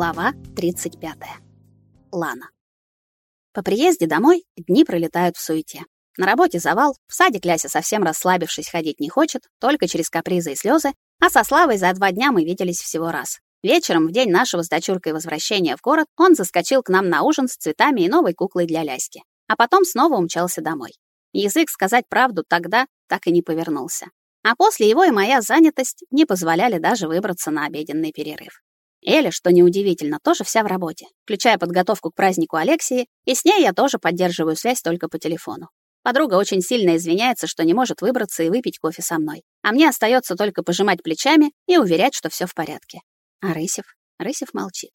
Глава 35. Лана. По приезде домой дни пролетают в суете. На работе завал, в садик Ляся совсем расслабившись ходить не хочет, только через капризы и слезы, а со Славой за два дня мы виделись всего раз. Вечером, в день нашего с дочуркой возвращения в город, он заскочил к нам на ужин с цветами и новой куклой для Ляськи, а потом снова умчался домой. Язык сказать правду тогда так и не повернулся. А после его и моя занятость не позволяли даже выбраться на обеденный перерыв. Эля, что неудивительно, тоже вся в работе, включая подготовку к празднику Алексии, и с ней я тоже поддерживаю связь только по телефону. Подруга очень сильно извиняется, что не может выбраться и выпить кофе со мной. А мне остается только пожимать плечами и уверять, что все в порядке. А Рысев? Рысев молчит.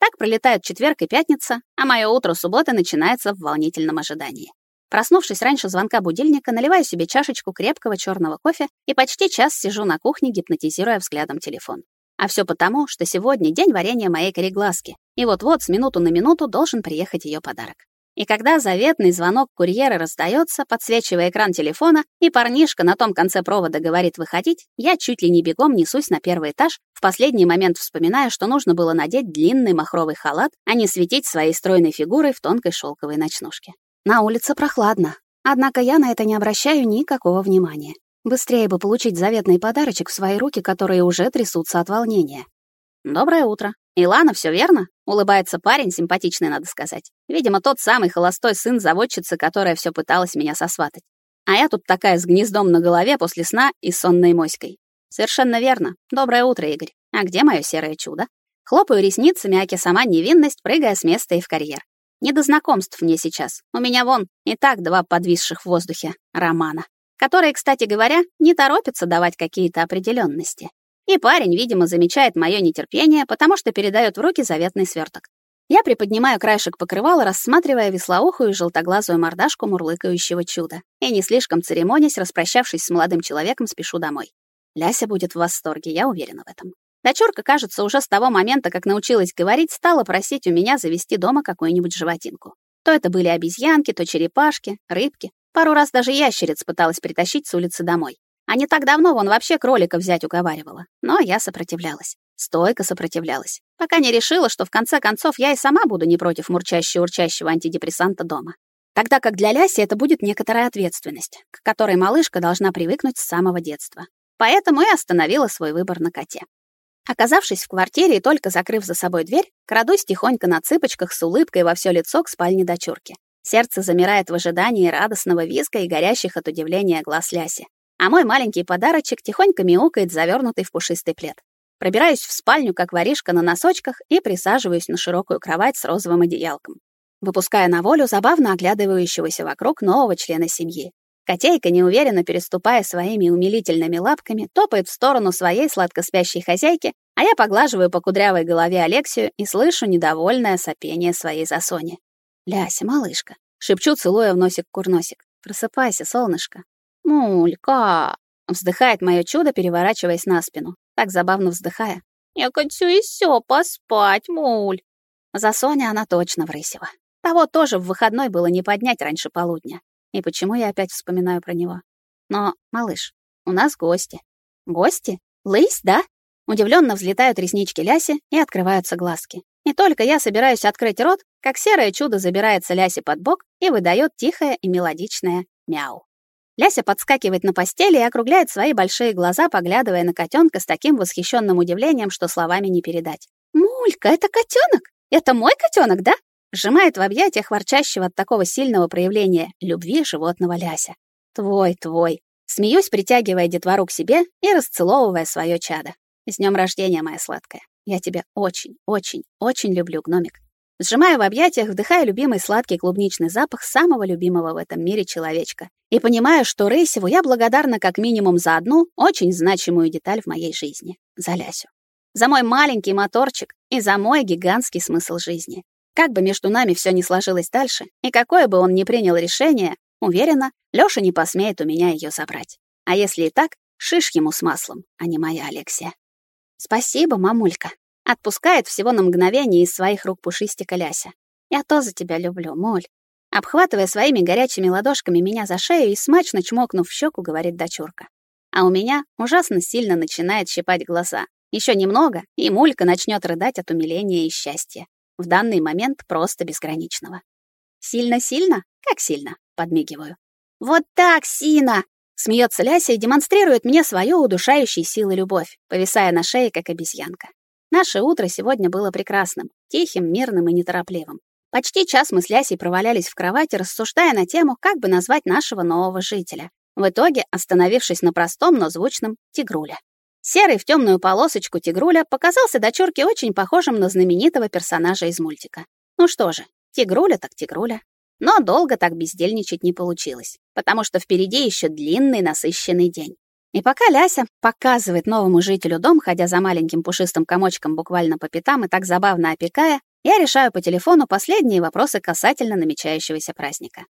Так пролетают четверг и пятница, а мое утро субботы начинается в волнительном ожидании. Проснувшись раньше звонка будильника, наливаю себе чашечку крепкого черного кофе и почти час сижу на кухне, гипнотизируя взглядом телефон. А все потому, что сегодня день варенья моей кореглазки, и вот-вот с минуту на минуту должен приехать ее подарок. И когда заветный звонок курьера раздается, подсвечивая экран телефона, и парнишка на том конце провода говорит выходить, я чуть ли не бегом несусь на первый этаж, в последний момент вспоминая, что нужно было надеть длинный махровый халат, а не светить своей стройной фигурой в тонкой шелковой ночнушке. На улице прохладно, однако я на это не обращаю никакого внимания. Быстрее бы получить заветный подарочек в свои руки, которые уже трясутся от волнения. «Доброе утро. Илана, все верно?» — улыбается парень, симпатичный, надо сказать. Видимо, тот самый холостой сын заводчицы, которая все пыталась меня сосватать. А я тут такая с гнездом на голове после сна и сонной моськой. Совершенно верно. Доброе утро, Игорь. А где мое серое чудо? Хлопаю ресницами, аки сама невинность, прыгая с места и в карьер. Не до знакомств мне сейчас. У меня вон и так два подвисших в воздухе романа, которые, кстати говоря, не торопятся давать какие-то определенности. И парень, видимо, замечает мое нетерпение, потому что передает в руки заветный сверток. Я приподнимаю краешек покрывала, рассматривая веслоухую и желтоглазую мордашку мурлыкающего чуда. И не слишком церемонясь, распрощавшись с молодым человеком, спешу домой. Ляся будет в восторге, я уверена в этом. Дочурка, кажется, уже с того момента, как научилась говорить, стала просить у меня завести дома какую-нибудь животинку. То это были обезьянки, то черепашки, рыбки. Пару раз даже ящериц пыталась притащить с улицы домой. А не так давно вон вообще кролика взять уговаривала. Но я сопротивлялась. Стойко сопротивлялась. Пока не решила, что в конце концов я и сама буду не против мурчащего-урчащего антидепрессанта дома. Тогда как для Ляси это будет некоторая ответственность, к которой малышка должна привыкнуть с самого детства. Поэтому и остановила свой выбор на коте. Оказавшись в квартире и только закрыв за собой дверь, крадусь тихонько на цыпочках с улыбкой во все лицо к спальне дочурки. Сердце замирает в ожидании радостного визга и горящих от удивления глаз Ляси. А мой маленький подарочек тихонько мяукает, завернутый в пушистый плед. Пробираюсь в спальню, как воришка на носочках, и присаживаюсь на широкую кровать с розовым одеялком, выпуская на волю забавно оглядывающегося вокруг нового члена семьи. Котейка, неуверенно переступая своими умилительными лапками, топает в сторону своей сладкоспящей хозяйки, а я поглаживаю по кудрявой голове Алексию и слышу недовольное сопение своей засони. «Ляся, малышка!» — шепчу, целуя в носик курносик. «Просыпайся, солнышко!» «Мулька!» — вздыхает мое чудо, переворачиваясь на спину, так забавно вздыхая. «Я хочу еще поспать, муль!» За Соня она точно в Рысево. Того тоже в выходной было не поднять раньше полудня. И почему я опять вспоминаю про него? Но, малыш, у нас гости. Гости? Лысь, да? Удивленно взлетают реснички Ляси и открываются глазки. И только я собираюсь открыть рот, как серое чудо забирается Лясе под бок и выдает тихое и мелодичное мяу. Ляся подскакивает на постели и округляет свои большие глаза, поглядывая на котенка с таким восхищенным удивлением, что словами не передать. «Мулька, это котенок? Это мой котенок, да?» Сжимает в объятиях ворчащего от такого сильного проявления любви животного Ляся. «Твой, твой!» Смеюсь, притягивая детвору к себе и расцеловывая свое чадо. «С днем рождения, моя сладкая! Я тебя очень, очень, очень люблю, гномик!» Сжимая в объятиях, вдыхая любимый сладкий клубничный запах самого любимого в этом мире человечка. И понимаю, что Рейсеву я благодарна как минимум за одну очень значимую деталь в моей жизни — за Лясю. За мой маленький моторчик и за мой гигантский смысл жизни. Как бы между нами все ни сложилось дальше, и какое бы он ни принял решение, уверена, Лёша не посмеет у меня ее забрать. А если и так, шиш ему с маслом, а не моя Алексия. Спасибо, мамулька. Отпускает всего на мгновение из своих рук пушистика Ляся. Я тоже тебя люблю, моль. Обхватывая своими горячими ладошками меня за шею и смачно чмокнув в щеку, говорит дочурка. А у меня ужасно сильно начинает щипать глаза. Еще немного, и Мулька начнет рыдать от умиления и счастья. В данный момент просто безграничного. Сильно-сильно? Как сильно? Подмигиваю. Вот так, Сина! Смеется Ляся и демонстрирует мне свою удушающую силу любовь, повисая на шее, как обезьянка. Наше утро сегодня было прекрасным, тихим, мирным и неторопливым. Почти час мы с Лясей провалялись в кровати, рассуждая на тему, как бы назвать нашего нового жителя. В итоге, остановившись на простом, но звучном «Тигруля». Серый в темную полосочку Тигруля показался дочурке очень похожим на знаменитого персонажа из мультика. Ну что же, Тигруля так Тигруля. Но долго так бездельничать не получилось, потому что впереди еще длинный насыщенный день. И пока Ляся показывает новому жителю дом, ходя за маленьким пушистым комочком буквально по пятам и так забавно опекая, я решаю по телефону последние вопросы касательно намечающегося праздника.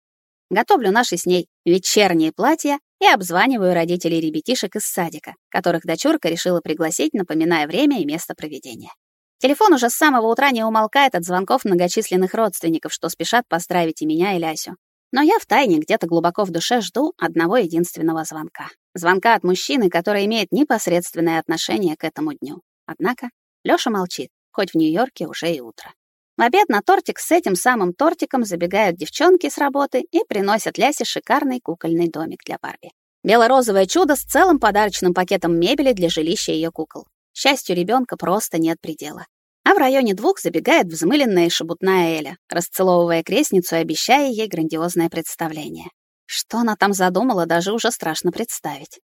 Готовлю наши с ней вечерние платья и обзваниваю родителей ребятишек из садика, которых дочурка решила пригласить, напоминая время и место проведения. Телефон уже с самого утра не умолкает от звонков многочисленных родственников, что спешат поздравить и меня, и Лясю. Но я втайне где-то глубоко в душе жду одного единственного звонка. Звонка от мужчины, который имеет непосредственное отношение к этому дню. Однако Лёша молчит, хоть в Нью-Йорке уже и утро. В обед на тортик с этим самым тортиком забегают девчонки с работы и приносят Лясе шикарный кукольный домик для Барби. Бело-розовое чудо с целым подарочным пакетом мебели для жилища ее кукол. Счастью ребенка просто нет предела. А в районе двух забегает взмыленная шебутная Эля, расцеловывая крестницу и обещая ей грандиозное представление. Что она там задумала, даже уже страшно представить.